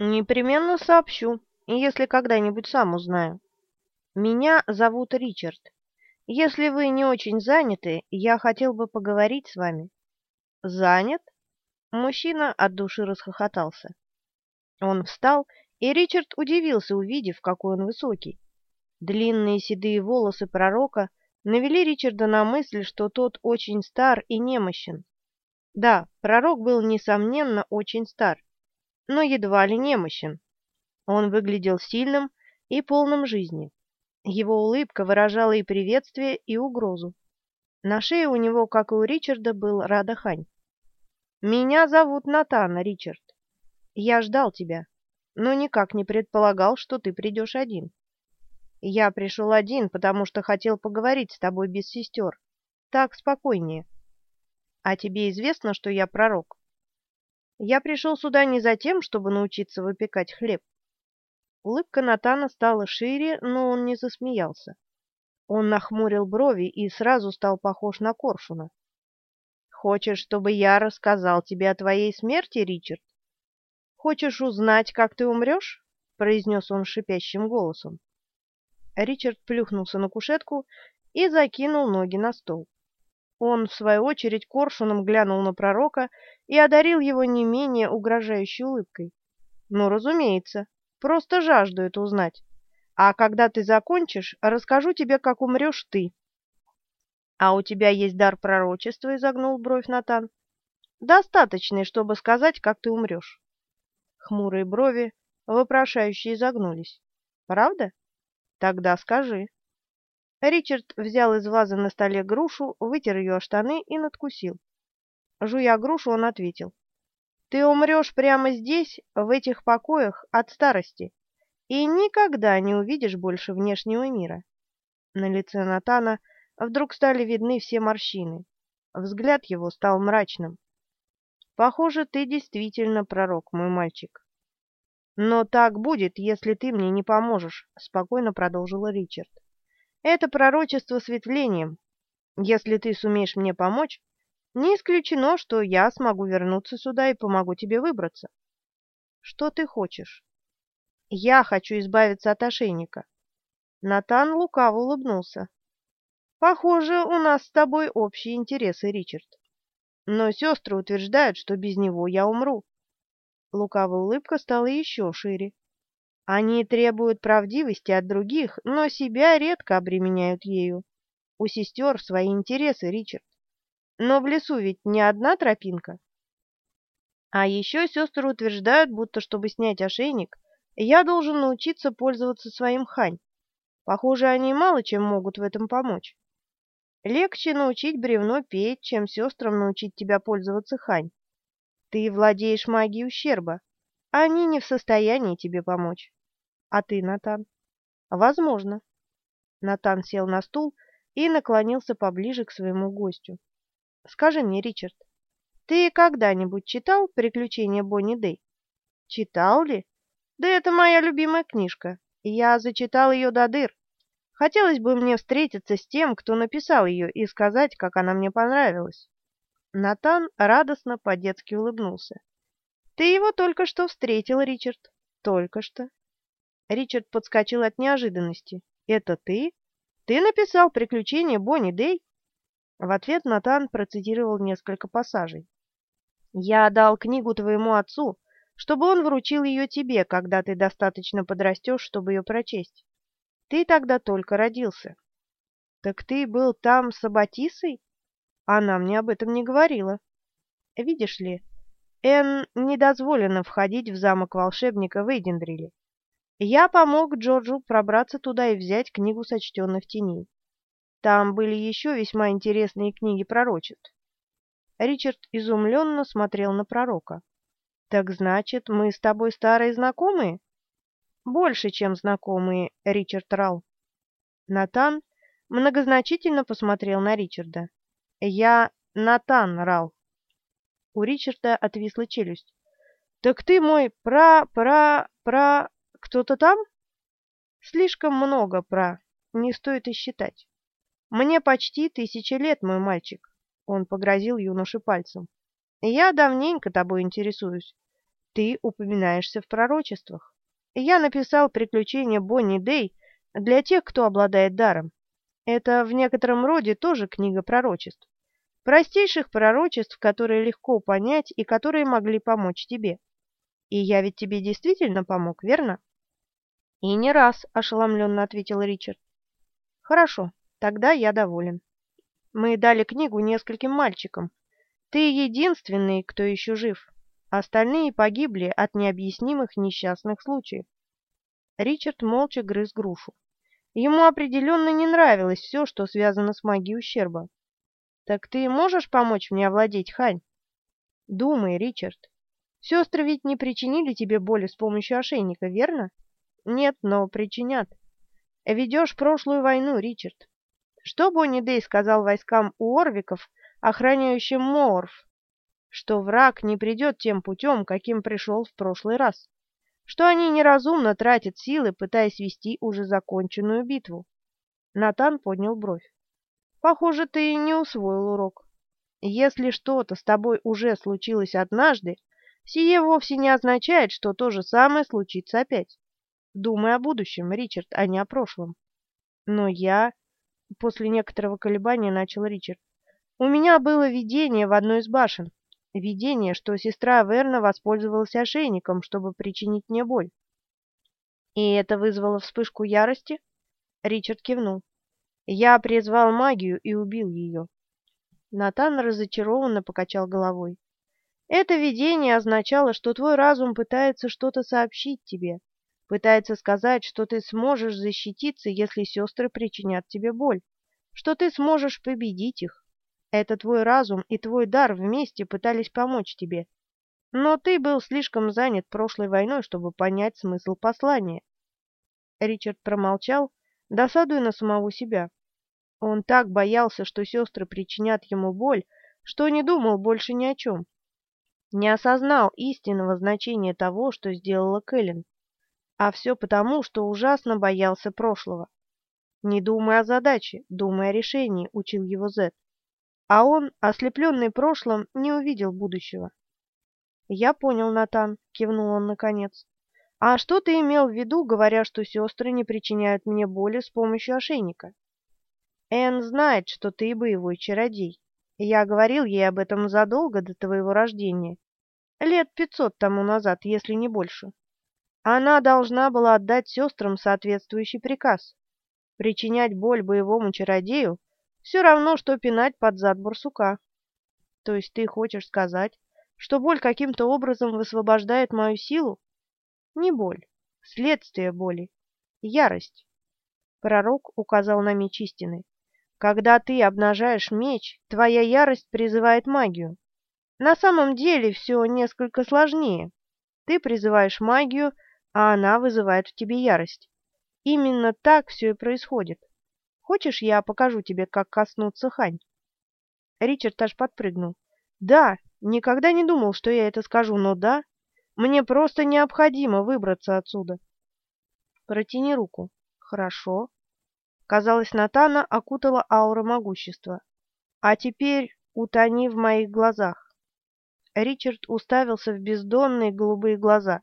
Непременно сообщу, если когда-нибудь сам узнаю. Меня зовут Ричард. Если вы не очень заняты, я хотел бы поговорить с вами. Занят? Мужчина от души расхохотался. Он встал, и Ричард удивился, увидев, какой он высокий. Длинные седые волосы пророка навели Ричарда на мысль, что тот очень стар и немощен. Да, пророк был, несомненно, очень стар, но едва ли немощен. Он выглядел сильным и полным жизни. Его улыбка выражала и приветствие, и угрозу. На шее у него, как и у Ричарда, был Радахань. «Меня зовут Натан, Ричард. Я ждал тебя, но никак не предполагал, что ты придешь один. Я пришел один, потому что хотел поговорить с тобой без сестер. Так спокойнее. А тебе известно, что я пророк? Я пришел сюда не за тем, чтобы научиться выпекать хлеб. Улыбка Натана стала шире, но он не засмеялся. Он нахмурил брови и сразу стал похож на коршуна. «Хочешь, чтобы я рассказал тебе о твоей смерти, Ричард? Хочешь узнать, как ты умрешь?» — произнес он шипящим голосом. Ричард плюхнулся на кушетку и закинул ноги на стол. Он, в свою очередь, коршуном глянул на пророка и одарил его не менее угрожающей улыбкой. «Ну, разумеется, просто жажду это узнать. А когда ты закончишь, расскажу тебе, как умрешь ты». «А у тебя есть дар пророчества?» — изогнул бровь Натан. «Достаточный, чтобы сказать, как ты умрешь». Хмурые брови вопрошающе изогнулись. «Правда?» Тогда скажи. Ричард взял из вазы на столе грушу, вытер ее о штаны и надкусил. Жуя грушу, он ответил. Ты умрешь прямо здесь, в этих покоях, от старости, и никогда не увидишь больше внешнего мира. На лице Натана вдруг стали видны все морщины. Взгляд его стал мрачным. Похоже, ты действительно пророк, мой мальчик. «Но так будет, если ты мне не поможешь», — спокойно продолжила Ричард. «Это пророчество светлением. Если ты сумеешь мне помочь, не исключено, что я смогу вернуться сюда и помогу тебе выбраться. Что ты хочешь?» «Я хочу избавиться от ошейника». Натан лукаво улыбнулся. «Похоже, у нас с тобой общие интересы, Ричард. Но сестры утверждают, что без него я умру. Лукавая улыбка стала еще шире. Они требуют правдивости от других, но себя редко обременяют ею. У сестер свои интересы, Ричард. Но в лесу ведь не одна тропинка. А еще сестры утверждают, будто чтобы снять ошейник, я должен научиться пользоваться своим хань. Похоже, они мало чем могут в этом помочь. Легче научить бревно петь, чем сестрам научить тебя пользоваться хань. Ты владеешь магией ущерба. Они не в состоянии тебе помочь. А ты, Натан? Возможно. Натан сел на стул и наклонился поближе к своему гостю. Скажи мне, Ричард, ты когда-нибудь читал «Приключения Бонни Дэй»? Читал ли? Да это моя любимая книжка. Я зачитал ее до дыр. Хотелось бы мне встретиться с тем, кто написал ее, и сказать, как она мне понравилась. Натан радостно по-детски улыбнулся. «Ты его только что встретил, Ричард. Только что». Ричард подскочил от неожиданности. «Это ты? Ты написал «Приключения Бонни Дэй»?» В ответ Натан процитировал несколько пассажей. «Я дал книгу твоему отцу, чтобы он вручил ее тебе, когда ты достаточно подрастешь, чтобы ее прочесть. Ты тогда только родился». «Так ты был там с Аббатисой?» Она мне об этом не говорила. Видишь ли, Энн не дозволено входить в замок волшебника в Эйдендриле. Я помог Джорджу пробраться туда и взять книгу сочтенных теней. Там были еще весьма интересные книги пророчеств. Ричард изумленно смотрел на пророка. «Так значит, мы с тобой старые знакомые?» «Больше, чем знакомые, Ричард Рал». Натан многозначительно посмотрел на Ричарда. «Я Натан Рал». У Ричарда отвисла челюсть. «Так ты мой пра-пра-пра... кто-то там?» «Слишком много пра. Не стоит и считать. Мне почти тысяча лет, мой мальчик». Он погрозил юноше пальцем. «Я давненько тобой интересуюсь. Ты упоминаешься в пророчествах. Я написал «Приключения Бонни Дэй» для тех, кто обладает даром. Это в некотором роде тоже книга пророчеств. Простейших пророчеств, которые легко понять и которые могли помочь тебе. И я ведь тебе действительно помог, верно? И не раз, ошеломленно ответил Ричард. Хорошо, тогда я доволен. Мы дали книгу нескольким мальчикам. Ты единственный, кто еще жив. Остальные погибли от необъяснимых несчастных случаев. Ричард молча грыз грушу. Ему определенно не нравилось все, что связано с магией ущерба. «Так ты можешь помочь мне овладеть Хань?» «Думай, Ричард. Сестры ведь не причинили тебе боли с помощью ошейника, верно?» «Нет, но причинят. Ведешь прошлую войну, Ричард. Что Бонни Дэй сказал войскам Уорвиков, охраняющим Моорф? Что враг не придет тем путем, каким пришел в прошлый раз. Что они неразумно тратят силы, пытаясь вести уже законченную битву. Натан поднял бровь. Похоже, ты не усвоил урок. Если что-то с тобой уже случилось однажды, сие вовсе не означает, что то же самое случится опять. Думай о будущем, Ричард, а не о прошлом. Но я... После некоторого колебания начал Ричард. У меня было видение в одной из башен. Видение, что сестра Верна воспользовалась ошейником, чтобы причинить мне боль. И это вызвало вспышку ярости? Ричард кивнул. Я призвал магию и убил ее. Натан разочарованно покачал головой. Это видение означало, что твой разум пытается что-то сообщить тебе, Пытается сказать, что ты сможешь защититься, если сестры причинят тебе боль, что ты сможешь победить их. Это твой разум и твой дар вместе пытались помочь тебе. Но ты был слишком занят прошлой войной, чтобы понять смысл послания. Ричард промолчал, досадуя на самого себя. Он так боялся, что сестры причинят ему боль, что не думал больше ни о чем. Не осознал истинного значения того, что сделала Кэлен. А все потому, что ужасно боялся прошлого. «Не думай о задаче, думай о решении», — учил его Зет. А он, ослепленный прошлым, не увидел будущего. «Я понял, Натан», — кивнул он наконец. «А что ты имел в виду, говоря, что сестры не причиняют мне боли с помощью ошейника?» «Энн знает, что ты боевой чародей. Я говорил ей об этом задолго до твоего рождения. Лет пятьсот тому назад, если не больше. Она должна была отдать сестрам соответствующий приказ. Причинять боль боевому чародею все равно, что пинать под зад барсука. То есть ты хочешь сказать, что боль каким-то образом высвобождает мою силу? Не боль, следствие боли, ярость. Пророк указал на меч истины. Когда ты обнажаешь меч, твоя ярость призывает магию. На самом деле все несколько сложнее. Ты призываешь магию, а она вызывает в тебе ярость. Именно так все и происходит. Хочешь, я покажу тебе, как коснуться Хань?» Ричард аж подпрыгнул. «Да, никогда не думал, что я это скажу, но да, мне просто необходимо выбраться отсюда». «Протяни руку». «Хорошо». Казалось, Натана окутала аура могущества. «А теперь утони в моих глазах». Ричард уставился в бездонные голубые глаза.